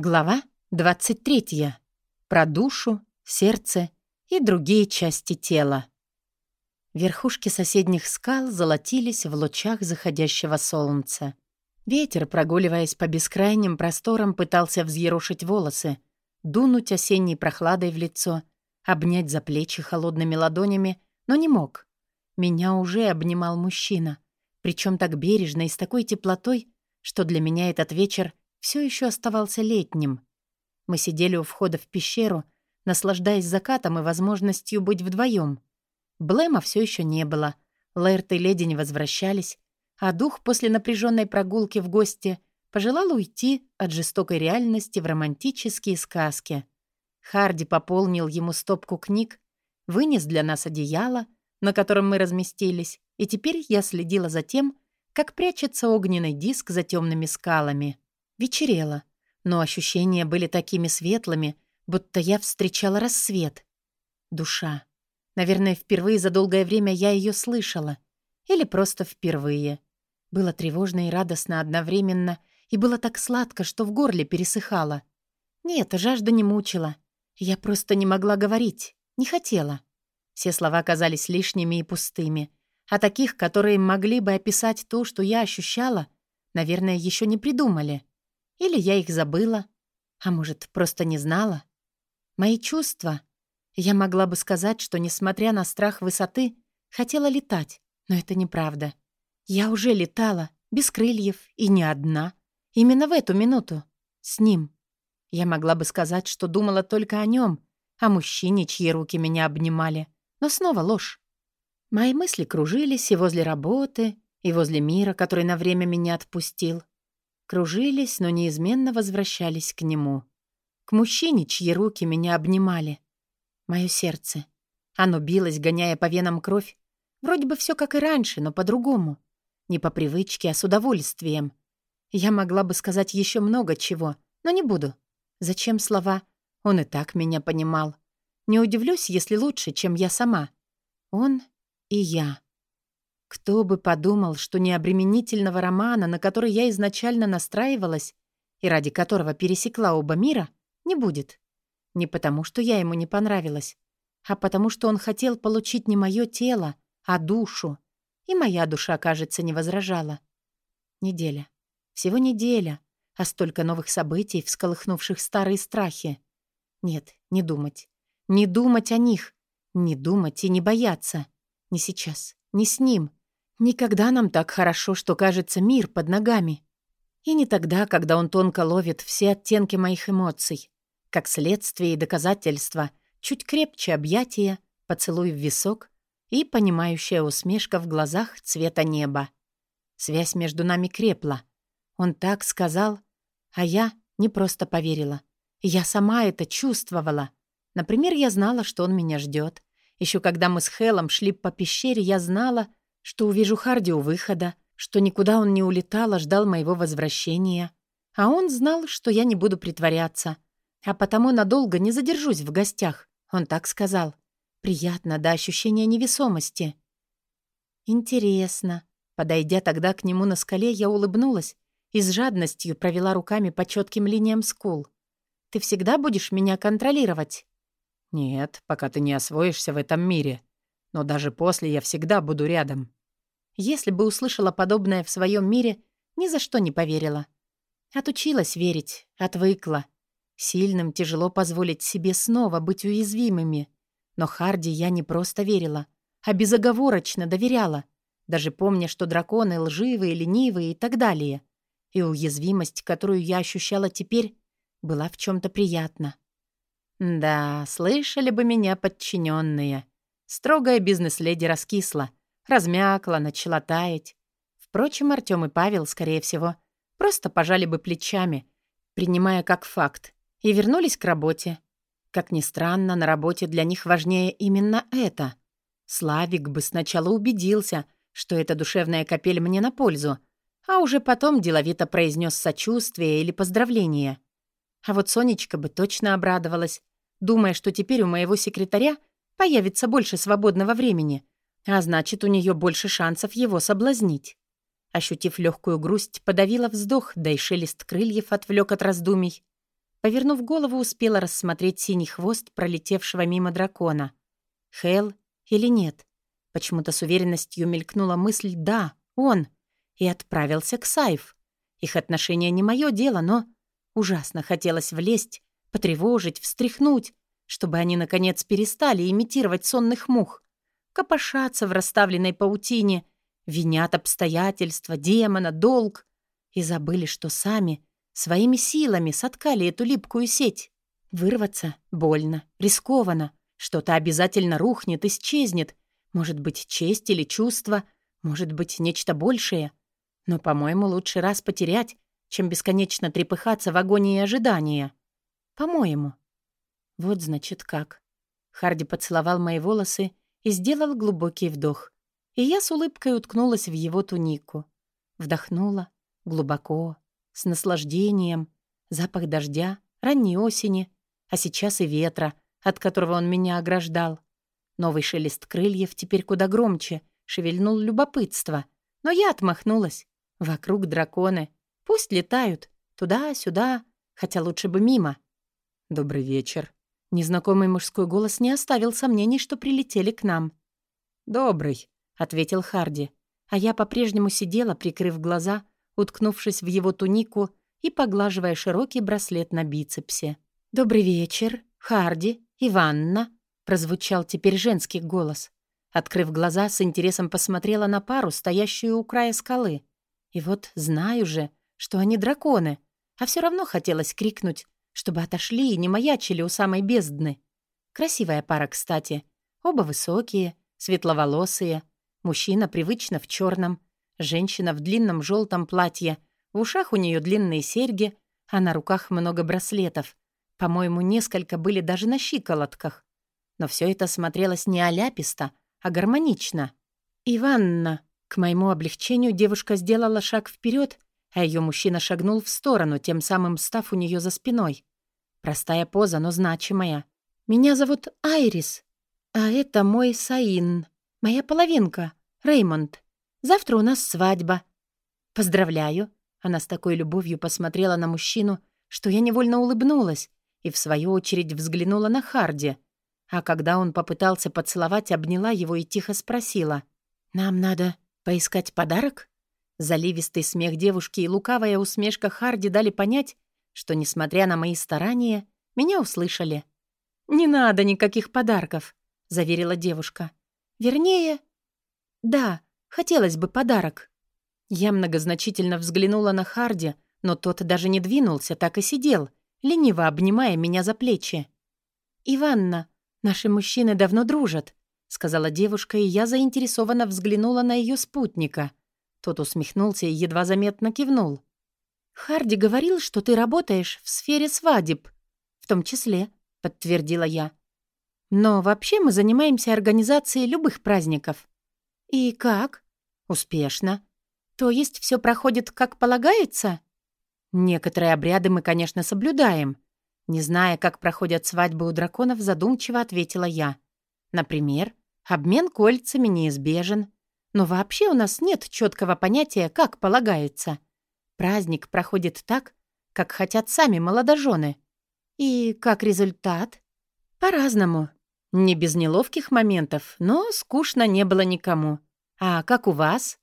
Глава 23. Про душу, сердце и другие части тела. Верхушки соседних скал золотились в лучах заходящего солнца. Ветер, прогуливаясь по бескрайним просторам, пытался взъерошить волосы, дунуть осенней прохладой в лицо, обнять за плечи холодными ладонями, но не мог. Меня уже обнимал мужчина, причем так бережно и с такой теплотой, что для меня этот вечер все еще оставался летним. Мы сидели у входа в пещеру, наслаждаясь закатом и возможностью быть вдвоем. Блэма все еще не было, Лэрт и леди не возвращались, а дух после напряженной прогулки в гости пожелал уйти от жестокой реальности в романтические сказки. Харди пополнил ему стопку книг, вынес для нас одеяло, на котором мы разместились, и теперь я следила за тем, как прячется огненный диск за темными скалами. Вечерело, но ощущения были такими светлыми, будто я встречала рассвет. Душа. Наверное, впервые за долгое время я ее слышала. Или просто впервые. Было тревожно и радостно одновременно, и было так сладко, что в горле пересыхало. Нет, жажда не мучила. Я просто не могла говорить, не хотела. Все слова казались лишними и пустыми, а таких, которые могли бы описать то, что я ощущала, наверное, еще не придумали. Или я их забыла, а может, просто не знала. Мои чувства... Я могла бы сказать, что, несмотря на страх высоты, хотела летать, но это неправда. Я уже летала, без крыльев и не одна. Именно в эту минуту. С ним. Я могла бы сказать, что думала только о нем, о мужчине, чьи руки меня обнимали. Но снова ложь. Мои мысли кружились и возле работы, и возле мира, который на время меня отпустил кружились, но неизменно возвращались к нему. К мужчине, чьи руки меня обнимали. Мое сердце. Оно билось, гоняя по венам кровь. Вроде бы все как и раньше, но по-другому. Не по привычке, а с удовольствием. Я могла бы сказать еще много чего, но не буду. Зачем слова? Он и так меня понимал. Не удивлюсь, если лучше, чем я сама. Он и я. Кто бы подумал, что необременительного романа, на который я изначально настраивалась и ради которого пересекла оба мира, не будет. Не потому, что я ему не понравилась, а потому, что он хотел получить не мое тело, а душу. И моя душа, кажется, не возражала. Неделя. Всего неделя, а столько новых событий, всколыхнувших старые страхи. Нет, не думать. Не думать о них. Не думать и не бояться. Не сейчас. Не с ним. Никогда нам так хорошо, что кажется мир под ногами. И не тогда, когда он тонко ловит все оттенки моих эмоций. Как следствие и доказательство, чуть крепче объятия, поцелуй в висок и понимающая усмешка в глазах цвета неба. Связь между нами крепла. Он так сказал, а я не просто поверила. Я сама это чувствовала. Например, я знала, что он меня ждет. Еще когда мы с Хелом шли по пещере, я знала, что увижу Харди у выхода, что никуда он не улетал, а ждал моего возвращения. А он знал, что я не буду притворяться, а потому надолго не задержусь в гостях. Он так сказал. Приятно до ощущения невесомости. Интересно. Подойдя тогда к нему на скале, я улыбнулась и с жадностью провела руками по четким линиям скул. «Ты всегда будешь меня контролировать?» «Нет, пока ты не освоишься в этом мире. Но даже после я всегда буду рядом. Если бы услышала подобное в своем мире, ни за что не поверила. Отучилась верить, отвыкла. Сильным тяжело позволить себе снова быть уязвимыми. Но Харди я не просто верила, а безоговорочно доверяла, даже помня, что драконы лживые, ленивые и так далее. И уязвимость, которую я ощущала теперь, была в чем то приятна. Да, слышали бы меня подчиненные. Строгая бизнес-леди раскисла — размякла, начала таять. Впрочем, Артём и Павел, скорее всего, просто пожали бы плечами, принимая как факт, и вернулись к работе. Как ни странно, на работе для них важнее именно это. Славик бы сначала убедился, что эта душевная капель мне на пользу, а уже потом деловито произнес сочувствие или поздравление. А вот Сонечка бы точно обрадовалась, думая, что теперь у моего секретаря появится больше свободного времени — а значит, у нее больше шансов его соблазнить. Ощутив легкую грусть, подавила вздох, да и шелест крыльев отвлек от раздумий. Повернув голову, успела рассмотреть синий хвост пролетевшего мимо дракона. Хэл или нет? Почему-то с уверенностью мелькнула мысль «да, он», и отправился к Сайф. Их отношения не мое дело, но ужасно хотелось влезть, потревожить, встряхнуть, чтобы они, наконец, перестали имитировать сонных мух, копошаться в расставленной паутине, винят обстоятельства, демона, долг и забыли, что сами своими силами соткали эту липкую сеть. Вырваться больно, рискованно, что-то обязательно рухнет, исчезнет, может быть, честь или чувство, может быть, нечто большее. Но, по-моему, лучше раз потерять, чем бесконечно трепыхаться в агонии ожидания. По-моему. Вот значит как. Харди поцеловал мои волосы и сделал глубокий вдох. И я с улыбкой уткнулась в его тунику. Вдохнула глубоко, с наслаждением. Запах дождя, ранней осени, а сейчас и ветра, от которого он меня ограждал. Новый шелест крыльев теперь куда громче, шевельнул любопытство. Но я отмахнулась. Вокруг драконы. Пусть летают. Туда-сюда. Хотя лучше бы мимо. «Добрый вечер». Незнакомый мужской голос не оставил сомнений, что прилетели к нам. «Добрый», — ответил Харди. А я по-прежнему сидела, прикрыв глаза, уткнувшись в его тунику и поглаживая широкий браслет на бицепсе. «Добрый вечер, Харди, Иванна», — прозвучал теперь женский голос. Открыв глаза, с интересом посмотрела на пару, стоящую у края скалы. И вот знаю же, что они драконы, а все равно хотелось крикнуть, чтобы отошли и не маячили у самой бездны. Красивая пара, кстати. Оба высокие, светловолосые. Мужчина привычно в черном, женщина в длинном желтом платье. В ушах у нее длинные серьги, а на руках много браслетов. По-моему, несколько были даже на щиколотках. Но все это смотрелось не аляписто, а гармонично. «Иванна!» К моему облегчению девушка сделала шаг вперед, а ее мужчина шагнул в сторону, тем самым став у нее за спиной. Простая поза, но значимая. «Меня зовут Айрис, а это мой Саин, моя половинка, Реймонд. Завтра у нас свадьба». «Поздравляю!» Она с такой любовью посмотрела на мужчину, что я невольно улыбнулась и, в свою очередь, взглянула на Харди. А когда он попытался поцеловать, обняла его и тихо спросила. «Нам надо поискать подарок?» Заливистый смех девушки и лукавая усмешка Харди дали понять, что, несмотря на мои старания, меня услышали. «Не надо никаких подарков», — заверила девушка. «Вернее, да, хотелось бы подарок». Я многозначительно взглянула на Харди, но тот даже не двинулся, так и сидел, лениво обнимая меня за плечи. «Иванна, наши мужчины давно дружат», — сказала девушка, и я заинтересованно взглянула на ее спутника. Тот усмехнулся и едва заметно кивнул. «Харди говорил, что ты работаешь в сфере свадеб. В том числе», — подтвердила я. «Но вообще мы занимаемся организацией любых праздников». «И как?» «Успешно. То есть все проходит как полагается?» «Некоторые обряды мы, конечно, соблюдаем». Не зная, как проходят свадьбы у драконов, задумчиво ответила я. «Например, обмен кольцами неизбежен. Но вообще у нас нет четкого понятия, как полагается». Праздник проходит так, как хотят сами молодожены. И как результат? По-разному. Не без неловких моментов, но скучно не было никому. А как у вас?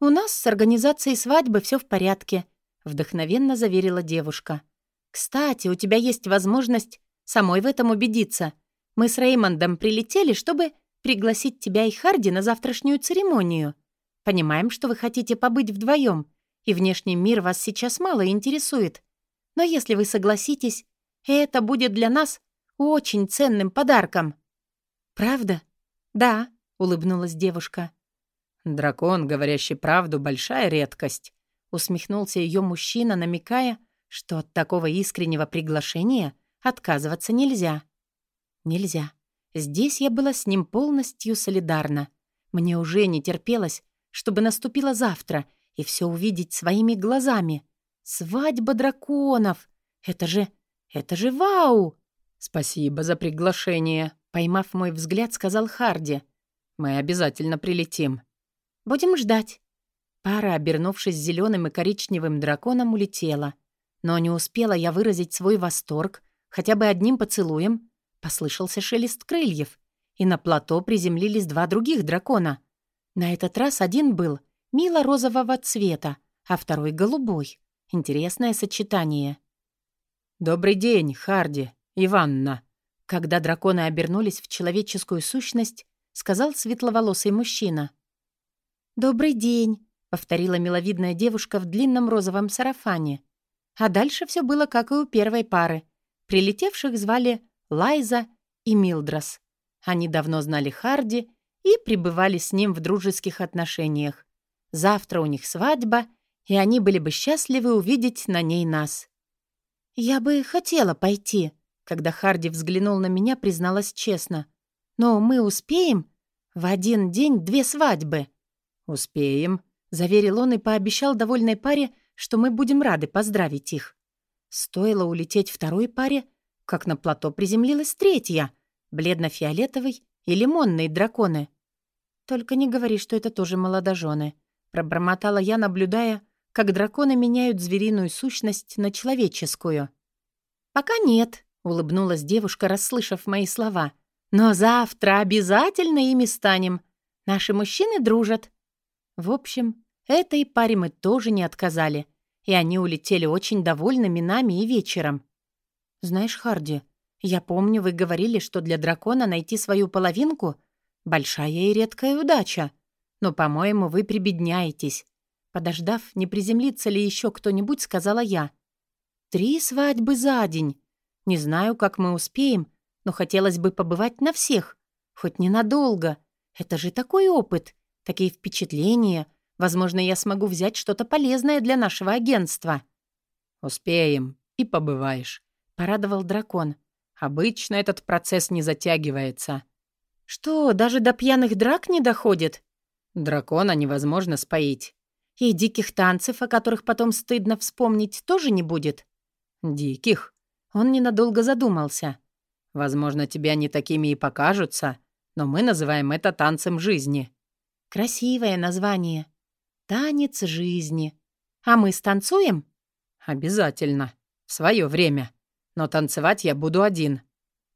У нас с организацией свадьбы все в порядке, вдохновенно заверила девушка. Кстати, у тебя есть возможность самой в этом убедиться. Мы с Реймондом прилетели, чтобы пригласить тебя и Харди на завтрашнюю церемонию. Понимаем, что вы хотите побыть вдвоем, и внешний мир вас сейчас мало интересует. Но если вы согласитесь, это будет для нас очень ценным подарком». «Правда?» «Да», — улыбнулась девушка. «Дракон, говорящий правду, большая редкость», — усмехнулся ее мужчина, намекая, что от такого искреннего приглашения отказываться нельзя. «Нельзя. Здесь я была с ним полностью солидарна. Мне уже не терпелось, чтобы наступило завтра — и все увидеть своими глазами. Свадьба драконов! Это же... это же вау! «Спасибо за приглашение», — поймав мой взгляд, сказал Харди. «Мы обязательно прилетим». «Будем ждать». Пара, обернувшись зеленым и коричневым драконом, улетела. Но не успела я выразить свой восторг хотя бы одним поцелуем. Послышался шелест крыльев, и на плато приземлились два других дракона. На этот раз один был мило-розового цвета, а второй — голубой. Интересное сочетание. «Добрый день, Харди, Иванна!» Когда драконы обернулись в человеческую сущность, сказал светловолосый мужчина. «Добрый день», — повторила миловидная девушка в длинном розовом сарафане. А дальше все было как и у первой пары. Прилетевших звали Лайза и Милдрос. Они давно знали Харди и пребывали с ним в дружеских отношениях. Завтра у них свадьба, и они были бы счастливы увидеть на ней нас. «Я бы хотела пойти», — когда Харди взглянул на меня, призналась честно. «Но мы успеем? В один день две свадьбы». «Успеем», — заверил он и пообещал довольной паре, что мы будем рады поздравить их. Стоило улететь второй паре, как на плато приземлилась третья, бледно-фиолетовый и лимонные драконы. «Только не говори, что это тоже молодожены», — пробормотала я, наблюдая, как драконы меняют звериную сущность на человеческую. «Пока нет», — улыбнулась девушка, расслышав мои слова. «Но завтра обязательно ими станем. Наши мужчины дружат». В общем, этой паре мы тоже не отказали, и они улетели очень довольными нами и вечером. «Знаешь, Харди, я помню, вы говорили, что для дракона найти свою половинку — большая и редкая удача. Но, по-моему, вы прибедняетесь. Подождав, не приземлится ли еще кто-нибудь, сказала я. «Три свадьбы за день. Не знаю, как мы успеем, но хотелось бы побывать на всех. Хоть ненадолго. Это же такой опыт, такие впечатления. Возможно, я смогу взять что-то полезное для нашего агентства». «Успеем, и побываешь», — порадовал дракон. «Обычно этот процесс не затягивается». «Что, даже до пьяных драк не доходит?» «Дракона невозможно споить. И диких танцев, о которых потом стыдно вспомнить, тоже не будет? Диких? Он ненадолго задумался. Возможно, тебе они такими и покажутся, но мы называем это танцем жизни. Красивое название. Танец жизни. А мы станцуем? Обязательно. В свое время. Но танцевать я буду один.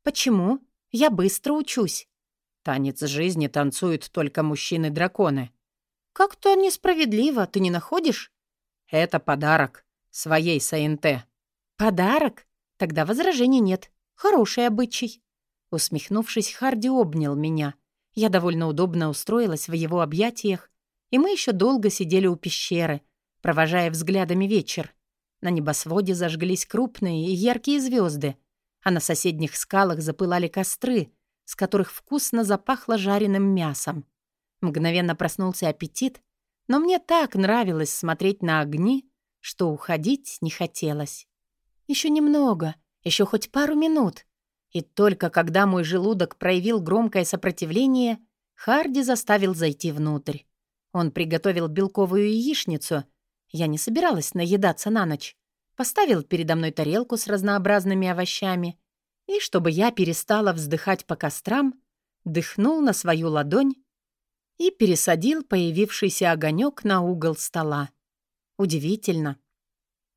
Почему? Я быстро учусь. Танец жизни танцуют только мужчины-драконы. «Как-то несправедливо, ты не находишь?» «Это подарок. Своей СНТ». «Подарок? Тогда возражений нет. Хороший обычай». Усмехнувшись, Харди обнял меня. Я довольно удобно устроилась в его объятиях, и мы еще долго сидели у пещеры, провожая взглядами вечер. На небосводе зажглись крупные и яркие звезды, а на соседних скалах запылали костры, с которых вкусно запахло жареным мясом. Мгновенно проснулся аппетит, но мне так нравилось смотреть на огни, что уходить не хотелось. Еще немного, еще хоть пару минут. И только когда мой желудок проявил громкое сопротивление, Харди заставил зайти внутрь. Он приготовил белковую яичницу. Я не собиралась наедаться на ночь. Поставил передо мной тарелку с разнообразными овощами. И, чтобы я перестала вздыхать по кострам, дыхнул на свою ладонь и пересадил появившийся огонек на угол стола. Удивительно.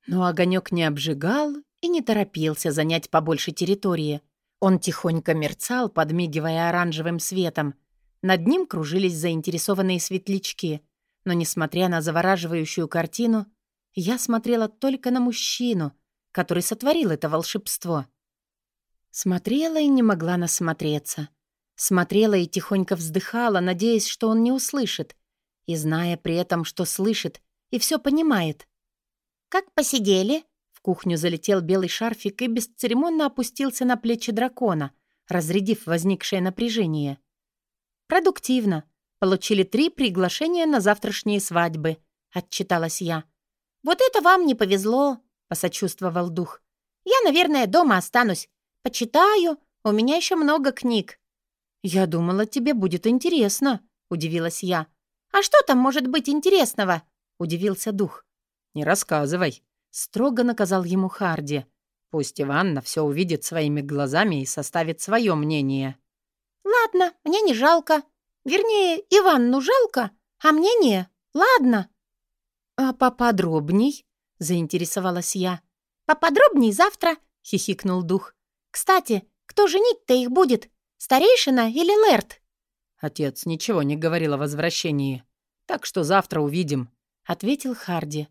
Но огонек не обжигал и не торопился занять побольше территории. Он тихонько мерцал, подмигивая оранжевым светом. Над ним кружились заинтересованные светлячки. Но, несмотря на завораживающую картину, я смотрела только на мужчину, который сотворил это волшебство. Смотрела и не могла насмотреться. Смотрела и тихонько вздыхала, надеясь, что он не услышит, и зная при этом, что слышит и все понимает. «Как посидели?» В кухню залетел белый шарфик и бесцеремонно опустился на плечи дракона, разрядив возникшее напряжение. «Продуктивно. Получили три приглашения на завтрашние свадьбы», — отчиталась я. «Вот это вам не повезло», — посочувствовал дух. «Я, наверное, дома останусь. Почитаю. У меня еще много книг». «Я думала, тебе будет интересно», — удивилась я. «А что там может быть интересного?» — удивился дух. «Не рассказывай», — строго наказал ему Харди. «Пусть Иванна все увидит своими глазами и составит свое мнение». «Ладно, мне не жалко. Вернее, Иванну жалко, а мне не. Ладно». «А поподробней?» — заинтересовалась я. «Поподробней завтра», — хихикнул дух. «Кстати, кто женить-то их будет? Старейшина или Лэрт?» Отец ничего не говорил о возвращении. «Так что завтра увидим», — ответил Харди.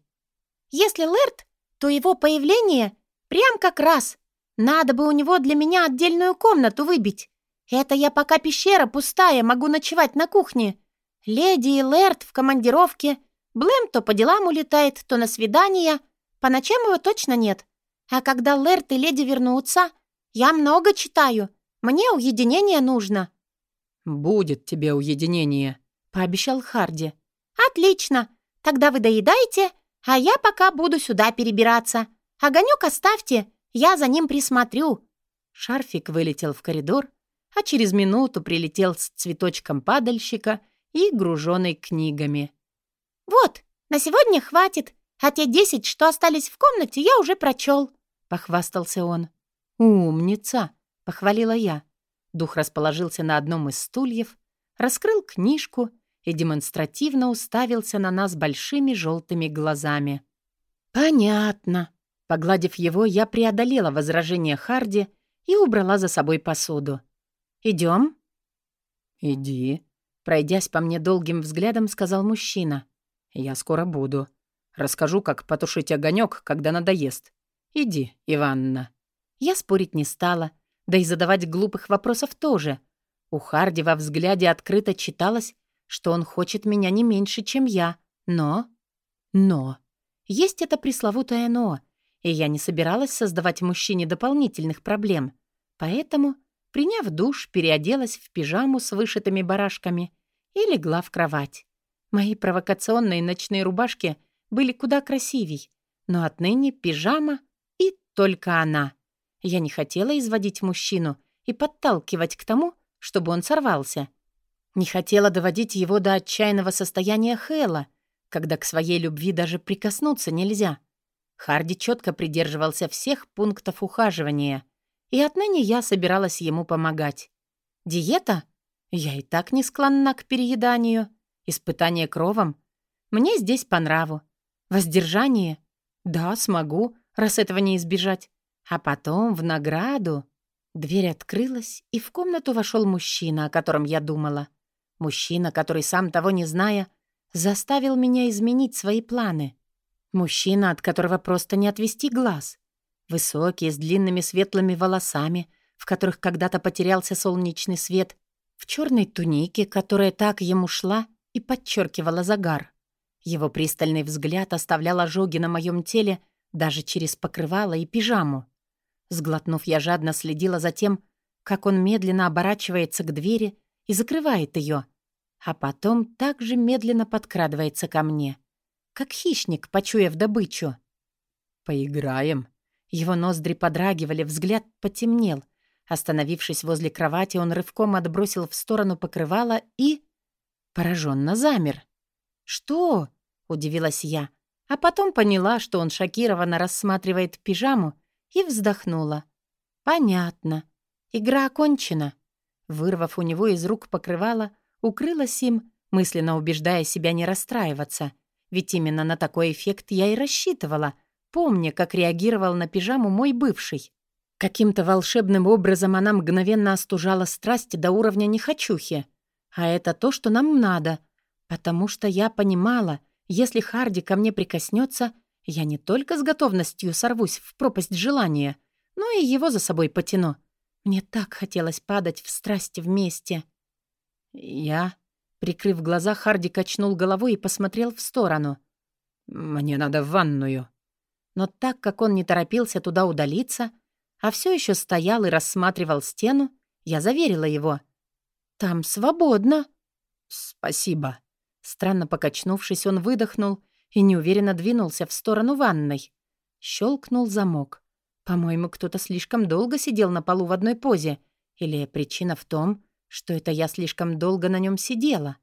«Если Лэрт, то его появление прям как раз. Надо бы у него для меня отдельную комнату выбить. Это я пока пещера пустая, могу ночевать на кухне. Леди и Лэрт в командировке. Блэм то по делам улетает, то на свидания. По ночам его точно нет. А когда Лэрт и леди вернутся, я много читаю. Мне уединение нужно». «Будет тебе уединение», — пообещал Харди. «Отлично. Тогда вы доедаете, а я пока буду сюда перебираться. Огонек оставьте, я за ним присмотрю». Шарфик вылетел в коридор, а через минуту прилетел с цветочком падальщика и груженной книгами. «Вот, на сегодня хватит, а те десять, что остались в комнате, я уже прочел», — похвастался он. «Умница!» — похвалила я. Дух расположился на одном из стульев, раскрыл книжку и демонстративно уставился на нас большими желтыми глазами. «Понятно». Погладив его, я преодолела возражение Харди и убрала за собой посуду. «Идем?» «Иди», — пройдясь по мне долгим взглядом, сказал мужчина. «Я скоро буду. Расскажу, как потушить огонек, когда надоест. Иди, Иванна». Я спорить не стала, да и задавать глупых вопросов тоже. У Харди во взгляде открыто читалось, что он хочет меня не меньше, чем я. Но... Но... Есть это пресловутое «но», и я не собиралась создавать мужчине дополнительных проблем. Поэтому, приняв душ, переоделась в пижаму с вышитыми барашками и легла в кровать. Мои провокационные ночные рубашки были куда красивей, но отныне пижама и только она. Я не хотела изводить мужчину и подталкивать к тому, чтобы он сорвался. Не хотела доводить его до отчаянного состояния Хэла, когда к своей любви даже прикоснуться нельзя. Харди четко придерживался всех пунктов ухаживания, и отныне я собиралась ему помогать. Диета? Я и так не склонна к перееданию. Испытание кровом? Мне здесь по нраву. Воздержание? Да, смогу, раз этого не избежать. А потом, в награду... Дверь открылась, и в комнату вошел мужчина, о котором я думала. Мужчина, который, сам того не зная, заставил меня изменить свои планы. Мужчина, от которого просто не отвести глаз. Высокий, с длинными светлыми волосами, в которых когда-то потерялся солнечный свет, в черной тунике, которая так ему шла и подчеркивала загар. Его пристальный взгляд оставлял ожоги на моем теле даже через покрывало и пижаму. Сглотнув, я жадно следила за тем, как он медленно оборачивается к двери и закрывает ее, а потом также медленно подкрадывается ко мне, как хищник, почуяв добычу. «Поиграем». Его ноздри подрагивали, взгляд потемнел. Остановившись возле кровати, он рывком отбросил в сторону покрывала и... пораженно замер. «Что?» — удивилась я, а потом поняла, что он шокированно рассматривает пижаму и вздохнула. «Понятно. Игра окончена». Вырвав у него из рук покрывало, укрылась им, мысленно убеждая себя не расстраиваться. Ведь именно на такой эффект я и рассчитывала, помня, как реагировал на пижаму мой бывший. Каким-то волшебным образом она мгновенно остужала страсть до уровня нехочухи. А это то, что нам надо, потому что я понимала, если Харди ко мне прикоснется, я не только с готовностью сорвусь в пропасть желания, но и его за собой потяну. Мне так хотелось падать в страсти вместе. Я, прикрыв глаза, Харди качнул головой и посмотрел в сторону. «Мне надо в ванную». Но так как он не торопился туда удалиться, а все еще стоял и рассматривал стену, я заверила его. «Там свободно». «Спасибо». Странно покачнувшись, он выдохнул и неуверенно двинулся в сторону ванной. Щелкнул замок. По-моему, кто-то слишком долго сидел на полу в одной позе. Или причина в том, что это я слишком долго на нем сидела.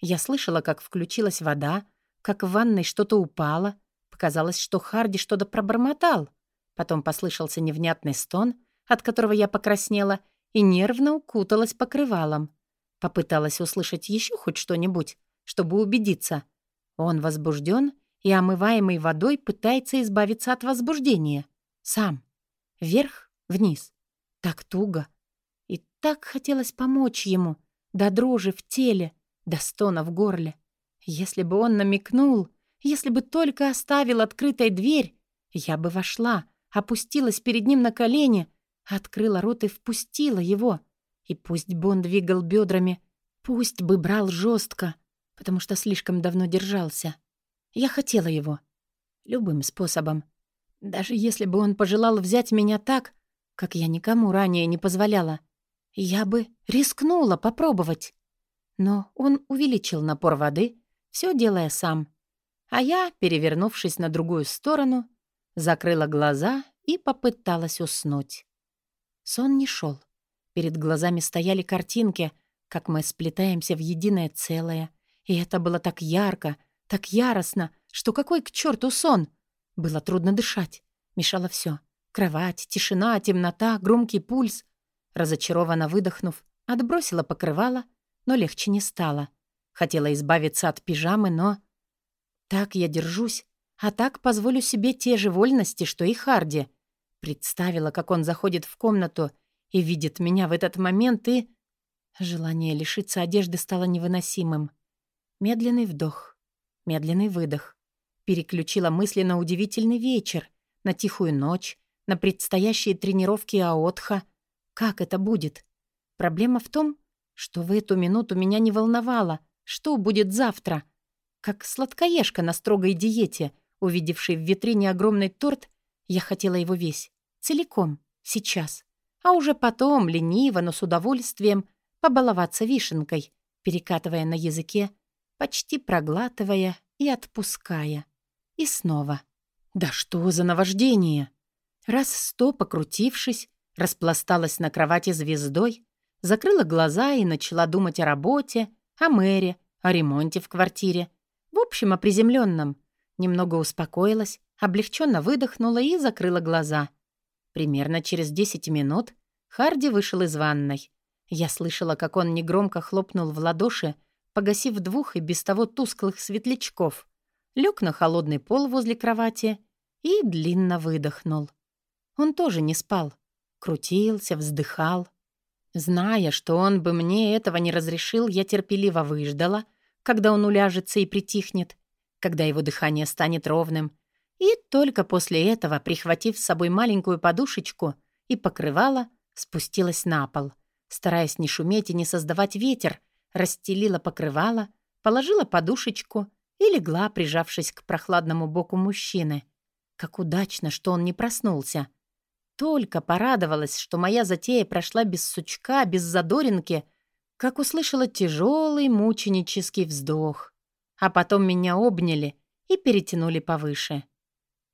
Я слышала, как включилась вода, как в ванной что-то упало. Показалось, что Харди что-то пробормотал. Потом послышался невнятный стон, от которого я покраснела и нервно укуталась покрывалом. Попыталась услышать еще хоть что-нибудь, чтобы убедиться. Он возбужден и, омываемый водой, пытается избавиться от возбуждения. Сам. Вверх, вниз. Так туго. И так хотелось помочь ему. До дрожи в теле, до стона в горле. Если бы он намекнул, если бы только оставил открытой дверь, я бы вошла, опустилась перед ним на колени, открыла рот и впустила его. И пусть бы он двигал бедрами, пусть бы брал жестко, потому что слишком давно держался. Я хотела его. Любым способом. Даже если бы он пожелал взять меня так, как я никому ранее не позволяла, я бы рискнула попробовать. Но он увеличил напор воды, все делая сам. А я, перевернувшись на другую сторону, закрыла глаза и попыталась уснуть. Сон не шел. Перед глазами стояли картинки, как мы сплетаемся в единое целое. И это было так ярко, так яростно, что какой к черту сон? Было трудно дышать. Мешало все: Кровать, тишина, темнота, громкий пульс. Разочарованно выдохнув, отбросила покрывало, но легче не стало. Хотела избавиться от пижамы, но... Так я держусь, а так позволю себе те же вольности, что и Харди. Представила, как он заходит в комнату и видит меня в этот момент, и... Желание лишиться одежды стало невыносимым. Медленный вдох, медленный выдох. Переключила мысли на удивительный вечер, на тихую ночь, на предстоящие тренировки Аотха. Как это будет? Проблема в том, что в эту минуту меня не волновало, что будет завтра. Как сладкоежка на строгой диете, увидевший в витрине огромный торт, я хотела его весь, целиком, сейчас. А уже потом, лениво, но с удовольствием, побаловаться вишенкой, перекатывая на языке, почти проглатывая и отпуская. И снова. Да что за наваждение! Раз сто покрутившись, распласталась на кровати звездой, закрыла глаза и начала думать о работе, о мэре, о ремонте в квартире. В общем, о приземленном. Немного успокоилась, облегченно выдохнула и закрыла глаза. Примерно через 10 минут Харди вышел из ванной. Я слышала, как он негромко хлопнул в ладоши, погасив двух и без того тусклых светлячков лег на холодный пол возле кровати и длинно выдохнул. Он тоже не спал. Крутился, вздыхал. Зная, что он бы мне этого не разрешил, я терпеливо выждала, когда он уляжется и притихнет, когда его дыхание станет ровным, и только после этого, прихватив с собой маленькую подушечку и покрывала, спустилась на пол. Стараясь не шуметь и не создавать ветер, расстелила покрывало, положила подушечку — и легла, прижавшись к прохладному боку мужчины. Как удачно, что он не проснулся. Только порадовалась, что моя затея прошла без сучка, без задоринки, как услышала тяжелый мученический вздох. А потом меня обняли и перетянули повыше.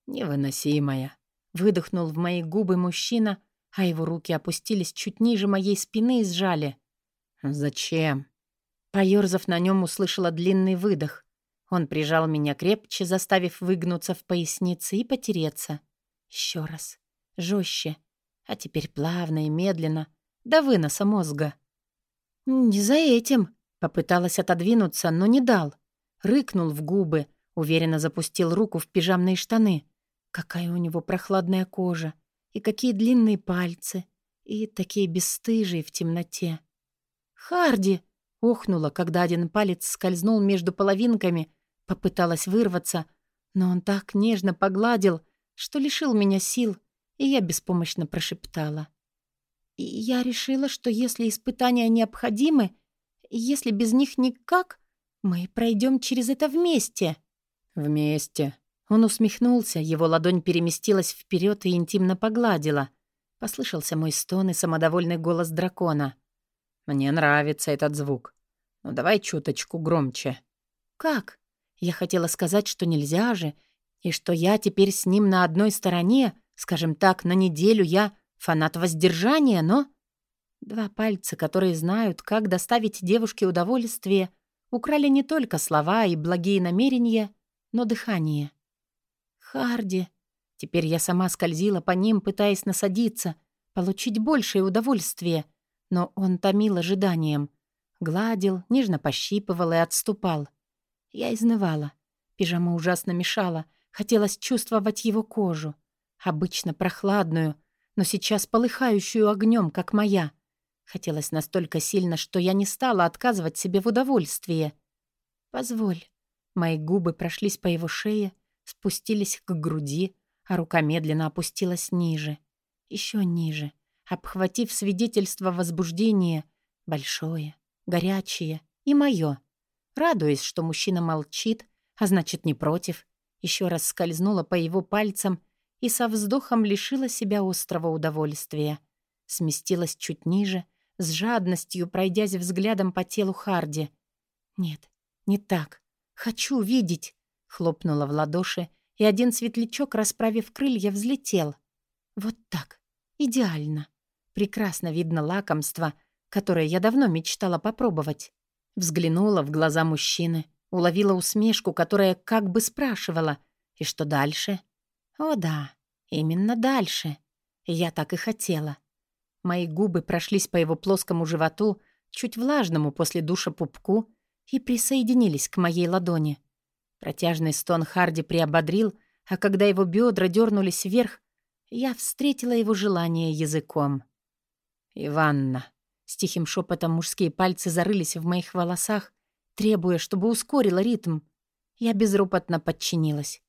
«Невыносимая», — выдохнул в мои губы мужчина, а его руки опустились чуть ниже моей спины и сжали. «Зачем?» Поёрзав на нем, услышала длинный выдох. Он прижал меня крепче, заставив выгнуться в пояснице и потереться. Еще раз. Жестче. А теперь плавно и медленно. До выноса мозга. «Не за этим», — попыталась отодвинуться, но не дал. Рыкнул в губы, уверенно запустил руку в пижамные штаны. Какая у него прохладная кожа. И какие длинные пальцы. И такие бесстыжие в темноте. «Харди!» — охнула, когда один палец скользнул между половинками Попыталась вырваться, но он так нежно погладил, что лишил меня сил, и я беспомощно прошептала. Я решила, что если испытания необходимы, если без них никак, мы пройдем через это вместе. Вместе. Он усмехнулся, его ладонь переместилась вперед и интимно погладила. Послышался мой стон и самодовольный голос дракона. «Мне нравится этот звук. Ну давай чуточку громче». «Как?» Я хотела сказать, что нельзя же, и что я теперь с ним на одной стороне, скажем так, на неделю я фанат воздержания, но... Два пальца, которые знают, как доставить девушке удовольствие, украли не только слова и благие намерения, но дыхание. Харди. Теперь я сама скользила по ним, пытаясь насадиться, получить большее удовольствие, но он томил ожиданием. Гладил, нежно пощипывал и отступал. Я изнывала. Пижама ужасно мешала. Хотелось чувствовать его кожу. обычно прохладную, но сейчас полыхающую огнем, как моя. Хотелось настолько сильно, что я не стала отказывать себе в удовольствии. «Позволь». Мои губы прошлись по его шее, спустились к груди, а рука медленно опустилась ниже. Еще ниже, обхватив свидетельство возбуждения, большое, горячее и мое. Радуясь, что мужчина молчит, а значит, не против, еще раз скользнула по его пальцам и со вздохом лишила себя острого удовольствия. Сместилась чуть ниже, с жадностью пройдясь взглядом по телу Харди. «Нет, не так. Хочу видеть!» Хлопнула в ладоши, и один светлячок, расправив крылья, взлетел. «Вот так. Идеально. Прекрасно видно лакомство, которое я давно мечтала попробовать». Взглянула в глаза мужчины, уловила усмешку, которая как бы спрашивала «И что дальше?» О да, именно дальше. Я так и хотела. Мои губы прошлись по его плоскому животу, чуть влажному после душа пупку, и присоединились к моей ладони. Протяжный стон Харди приободрил, а когда его бедра дернулись вверх, я встретила его желание языком. «Иванна!» С тихим шепотом мужские пальцы зарылись в моих волосах, требуя, чтобы ускорила ритм. Я безропотно подчинилась.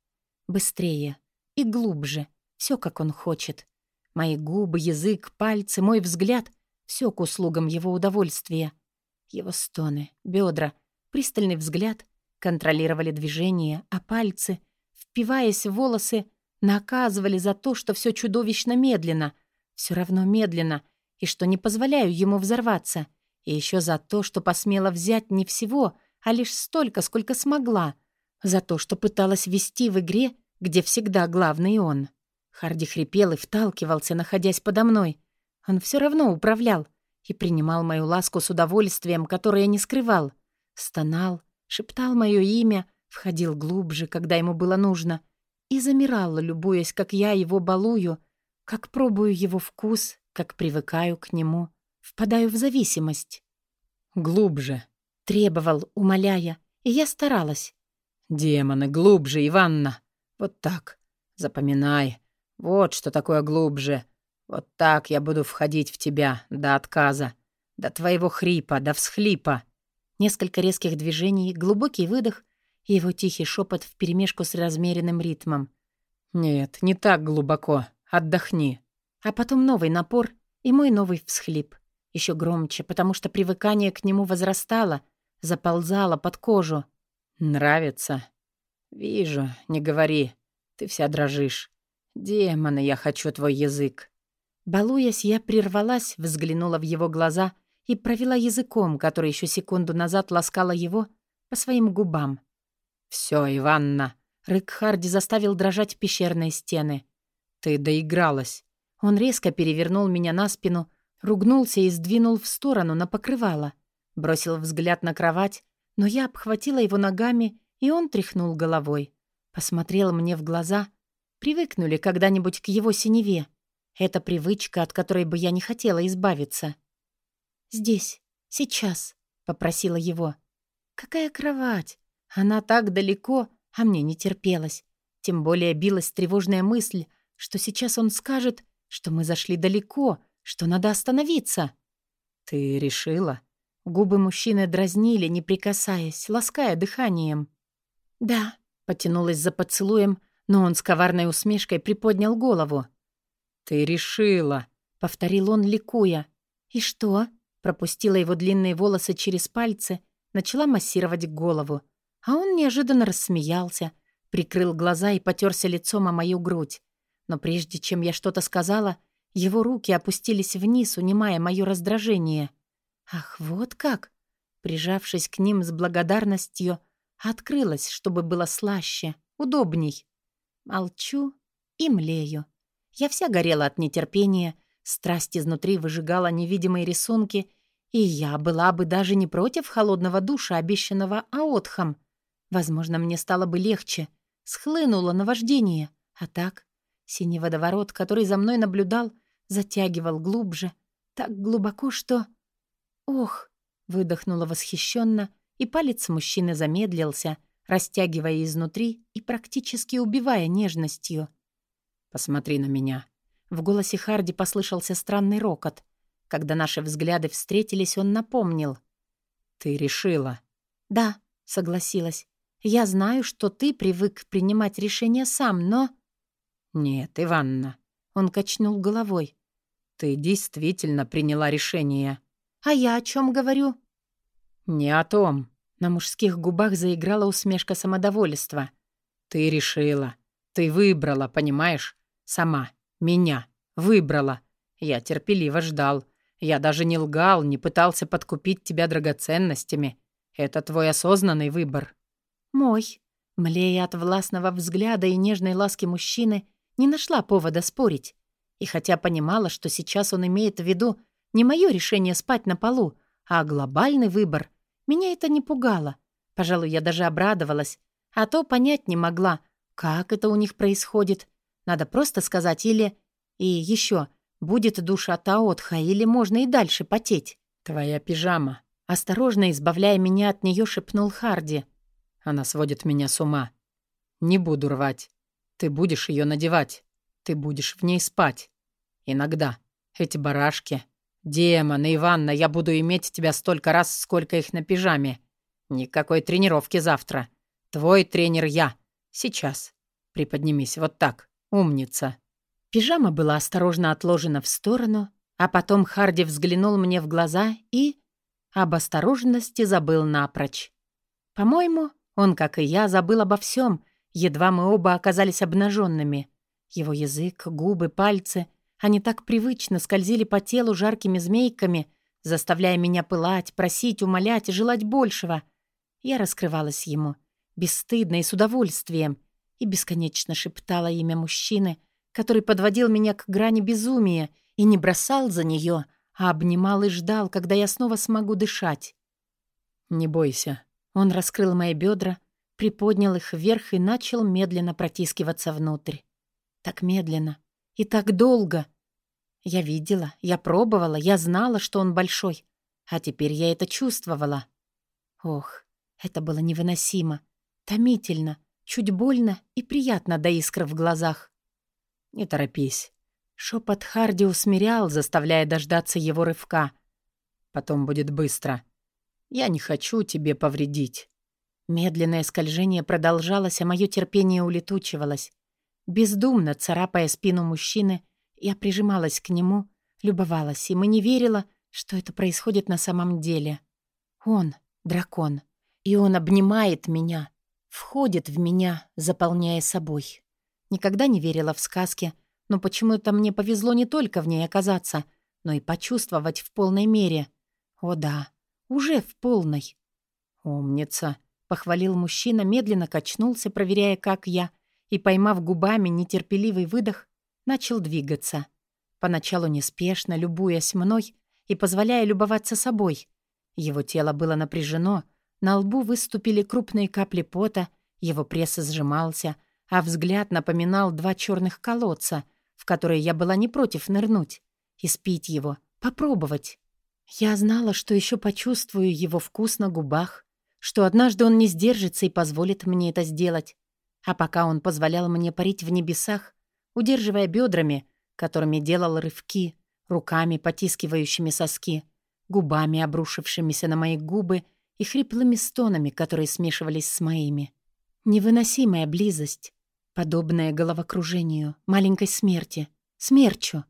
Быстрее, и глубже. Все, как он хочет. Мои губы, язык, пальцы, мой взгляд — все к услугам его удовольствия. Его стоны, бедра, пристальный взгляд контролировали движение, а пальцы, впиваясь в волосы, наказывали за то, что все чудовищно медленно, все равно медленно, и что не позволяю ему взорваться, и еще за то, что посмела взять не всего, а лишь столько, сколько смогла, за то, что пыталась вести в игре где всегда главный он. Харди хрипел и вталкивался, находясь подо мной. Он все равно управлял и принимал мою ласку с удовольствием, которое не скрывал. Стонал, шептал мое имя, входил глубже, когда ему было нужно, и замирал, любуясь, как я его балую, как пробую его вкус, как привыкаю к нему, впадаю в зависимость. «Глубже», — требовал, умоляя, и я старалась. «Демоны, глубже, Иванна!» Вот так. Запоминай. Вот что такое глубже. Вот так я буду входить в тебя до отказа. До твоего хрипа, до всхлипа. Несколько резких движений, глубокий выдох и его тихий шепот вперемешку с размеренным ритмом. «Нет, не так глубоко. Отдохни». А потом новый напор и мой новый всхлип. Еще громче, потому что привыкание к нему возрастало, заползало под кожу. «Нравится?» «Вижу, не говори. Ты вся дрожишь. Демоны, я хочу твой язык». Балуясь, я прервалась, взглянула в его глаза и провела языком, который еще секунду назад ласкала его, по своим губам. «Все, Иванна!» Рык Харди заставил дрожать пещерные стены. «Ты доигралась!» Он резко перевернул меня на спину, ругнулся и сдвинул в сторону на покрывало. Бросил взгляд на кровать, но я обхватила его ногами и он тряхнул головой. Посмотрел мне в глаза. Привыкнули когда-нибудь к его синеве. Это привычка, от которой бы я не хотела избавиться. «Здесь, сейчас», — попросила его. «Какая кровать? Она так далеко, а мне не терпелось. Тем более билась тревожная мысль, что сейчас он скажет, что мы зашли далеко, что надо остановиться». «Ты решила?» Губы мужчины дразнили, не прикасаясь, лаская дыханием. «Да», — потянулась за поцелуем, но он с коварной усмешкой приподнял голову. «Ты решила», — повторил он, ликуя. «И что?» — пропустила его длинные волосы через пальцы, начала массировать голову. А он неожиданно рассмеялся, прикрыл глаза и потерся лицом о мою грудь. Но прежде чем я что-то сказала, его руки опустились вниз, унимая мое раздражение. «Ах, вот как!» Прижавшись к ним с благодарностью, Открылась, чтобы было слаще, удобней. Молчу и млею. Я вся горела от нетерпения, страсть изнутри выжигала невидимые рисунки, и я была бы даже не против холодного душа, обещанного Аотхом. Возможно, мне стало бы легче. Схлынуло наваждение. А так, синий водоворот, который за мной наблюдал, затягивал глубже, так глубоко, что... «Ох!» — выдохнула восхищенно и палец мужчины замедлился, растягивая изнутри и практически убивая нежностью. Посмотри на меня». В голосе Харди послышался странный рокот. Когда наши взгляды встретились, он напомнил. «Ты решила?» «Да», — согласилась. «Я знаю, что ты привык принимать решения сам, но...» «Нет, Иванна», — он качнул головой. «Ты действительно приняла решение». «А я о чем говорю?» «Не о том». На мужских губах заиграла усмешка самодовольства. «Ты решила. Ты выбрала, понимаешь? Сама. Меня. Выбрала. Я терпеливо ждал. Я даже не лгал, не пытался подкупить тебя драгоценностями. Это твой осознанный выбор». «Мой». Млея от властного взгляда и нежной ласки мужчины, не нашла повода спорить. И хотя понимала, что сейчас он имеет в виду не мое решение спать на полу, а глобальный выбор, меня это не пугало. Пожалуй, я даже обрадовалась. А то понять не могла, как это у них происходит. Надо просто сказать или... И еще, будет душа Таотха или можно и дальше потеть. «Твоя пижама», — осторожно избавляя меня от нее, шепнул Харди. «Она сводит меня с ума. Не буду рвать. Ты будешь ее надевать. Ты будешь в ней спать. Иногда. Эти барашки. Демоны, Иванна, я буду иметь тебя столько раз, сколько их на пижаме. Никакой тренировки завтра. Твой тренер я. Сейчас. Приподнимись вот так. Умница. Пижама была осторожно отложена в сторону, а потом Харди взглянул мне в глаза и... об осторожности забыл напрочь. По-моему, он, как и я, забыл обо всем, Едва мы оба оказались обнаженными. Его язык, губы, пальцы, они так привычно скользили по телу жаркими змейками, заставляя меня пылать, просить, умолять и желать большего. Я раскрывалась ему, бесстыдно и с удовольствием, и бесконечно шептала имя мужчины, который подводил меня к грани безумия и не бросал за нее, а обнимал и ждал, когда я снова смогу дышать. «Не бойся». Он раскрыл мои бедра, приподнял их вверх и начал медленно протискиваться внутрь. Так медленно и так долго. Я видела, я пробовала, я знала, что он большой, а теперь я это чувствовала. Ох, это было невыносимо, томительно, чуть больно и приятно до искр в глазах. «Не торопись». Шепот Харди усмирял, заставляя дождаться его рывка. «Потом будет быстро. Я не хочу тебе повредить». Медленное скольжение продолжалось, а мое терпение улетучивалось. Бездумно царапая спину мужчины, я прижималась к нему, любовалась им и не верила, что это происходит на самом деле. Он — дракон, и он обнимает меня, входит в меня, заполняя собой. Никогда не верила в сказки, но почему-то мне повезло не только в ней оказаться, но и почувствовать в полной мере. О да, уже в полной. «Умница!» Похвалил мужчина, медленно качнулся, проверяя, как я, и, поймав губами нетерпеливый выдох, начал двигаться. Поначалу неспешно, любуясь мной и позволяя любоваться собой. Его тело было напряжено, на лбу выступили крупные капли пота, его пресс сжимался, а взгляд напоминал два черных колодца, в которые я была не против нырнуть, и спить его, попробовать. Я знала, что еще почувствую его вкус на губах, что однажды он не сдержится и позволит мне это сделать. А пока он позволял мне парить в небесах, удерживая бедрами, которыми делал рывки, руками, потискивающими соски, губами, обрушившимися на мои губы и хриплыми стонами, которые смешивались с моими. Невыносимая близость, подобная головокружению, маленькой смерти, смерчу.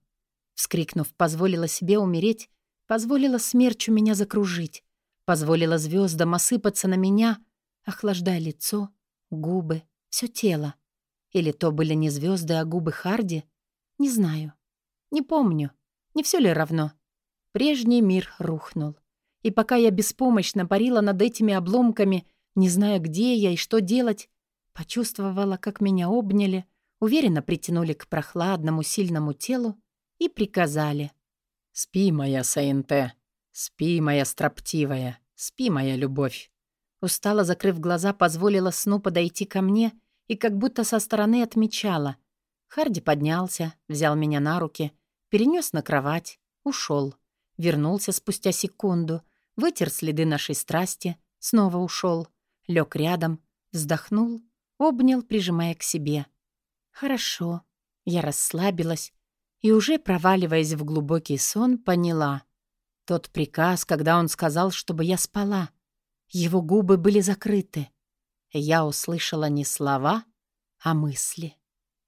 Вскрикнув, позволила себе умереть, позволила смерчу меня закружить, Позволила звездам осыпаться на меня, охлаждая лицо, губы, все тело. Или то были не звезды, а губы Харди? Не знаю. Не помню. Не все ли равно? Прежний мир рухнул. И пока я беспомощно парила над этими обломками, не зная, где я и что делать, почувствовала, как меня обняли, уверенно притянули к прохладному, сильному телу и приказали. «Спи, моя Саинте, «Спи, моя строптивая, спи, моя любовь». Устало закрыв глаза, позволила сну подойти ко мне и как будто со стороны отмечала. Харди поднялся, взял меня на руки, перенес на кровать, ушел. Вернулся спустя секунду, вытер следы нашей страсти, снова ушел, лег рядом, вздохнул, обнял, прижимая к себе. «Хорошо». Я расслабилась и, уже проваливаясь в глубокий сон, поняла. Тот приказ, когда он сказал, чтобы я спала. Его губы были закрыты. Я услышала не слова, а мысли.